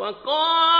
وقال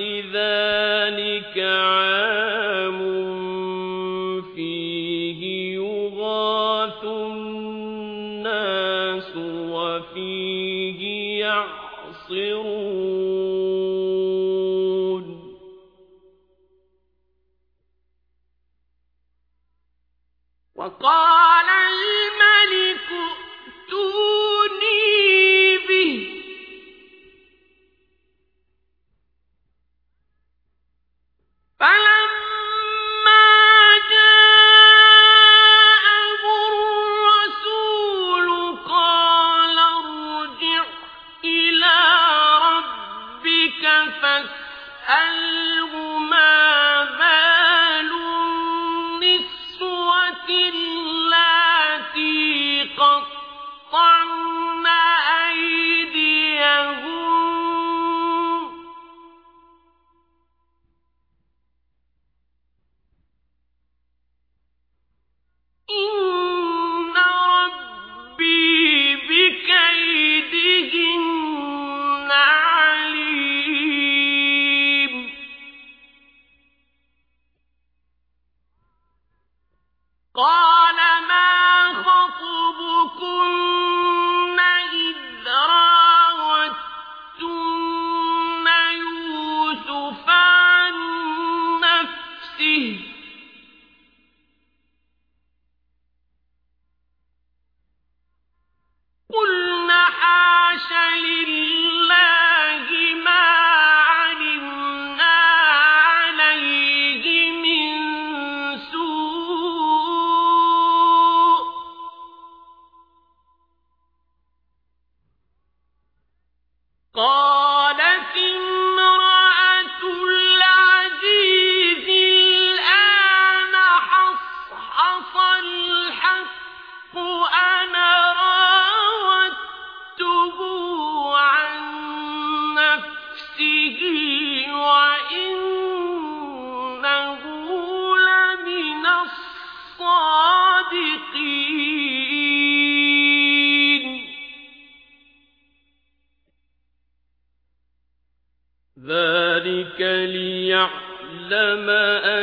ذلك عالم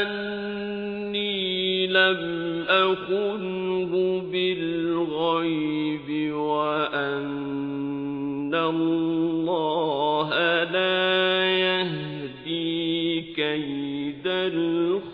أني لم أخنه بالغيب وأن الله لا يهدي كيد الخاسرين